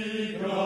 Amiga.